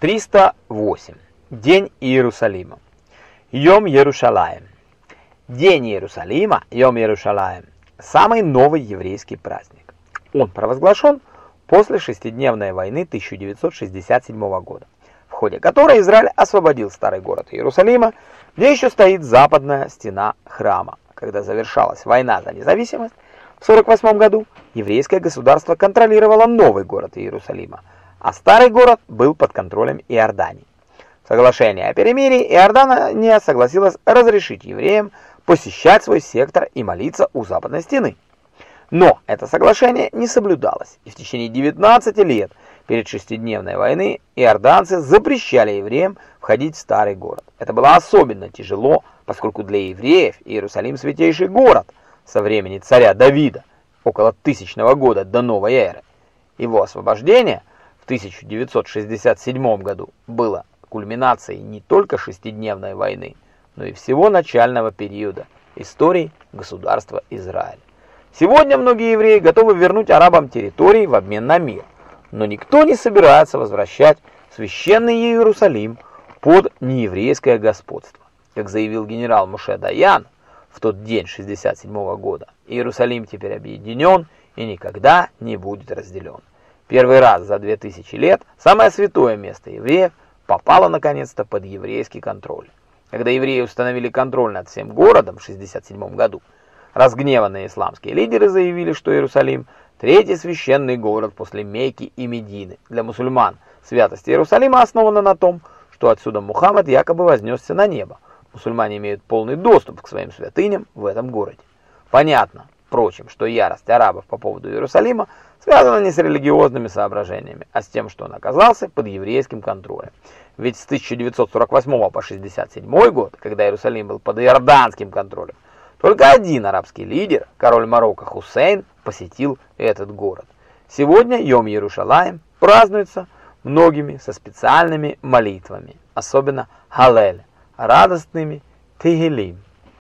308. День Иерусалима. Йом Иерушалаем. День Иерусалима, Йом Иерушалаем, самый новый еврейский праздник. Он провозглашен после шестидневной войны 1967 года, в ходе которой Израиль освободил старый город Иерусалима, где еще стоит западная стена храма. Когда завершалась война за независимость, в 1948 году еврейское государство контролировало новый город Иерусалима, а старый город был под контролем Иордании. В соглашении о перемирии Иордания согласилась разрешить евреям посещать свой сектор и молиться у западной стены. Но это соглашение не соблюдалось, и в течение 19 лет перед шестидневной войны иорданцы запрещали евреям входить в старый город. Это было особенно тяжело, поскольку для евреев Иерусалим святейший город со времени царя Давида, около тысячного года до новой эры. Его освобождение 1967 году было кульминацией не только шестидневной войны, но и всего начального периода истории государства Израиль. Сегодня многие евреи готовы вернуть арабам территории в обмен на мир, но никто не собирается возвращать священный Иерусалим под нееврейское господство. Как заявил генерал Муше Даян в тот день 67 -го года, Иерусалим теперь объединен и никогда не будет разделен. Первый раз за 2000 лет самое святое место евреев попало наконец-то под еврейский контроль. Когда евреи установили контроль над всем городом в 67 году, разгневанные исламские лидеры заявили, что Иерусалим – третий священный город после Мекки и Медины. Для мусульман святость Иерусалима основана на том, что отсюда Мухаммад якобы вознесся на небо. Мусульмане имеют полный доступ к своим святыням в этом городе. Понятно, впрочем, что ярость арабов по поводу Иерусалима связано не с религиозными соображениями, а с тем, что он оказался под еврейским контролем. Ведь с 1948 по 1967 год, когда Иерусалим был под иорданским контролем, только один арабский лидер, король Марокко Хусейн, посетил этот город. Сегодня Йом Иерушалаем празднуется многими со специальными молитвами, особенно Халель, радостными Тегелим.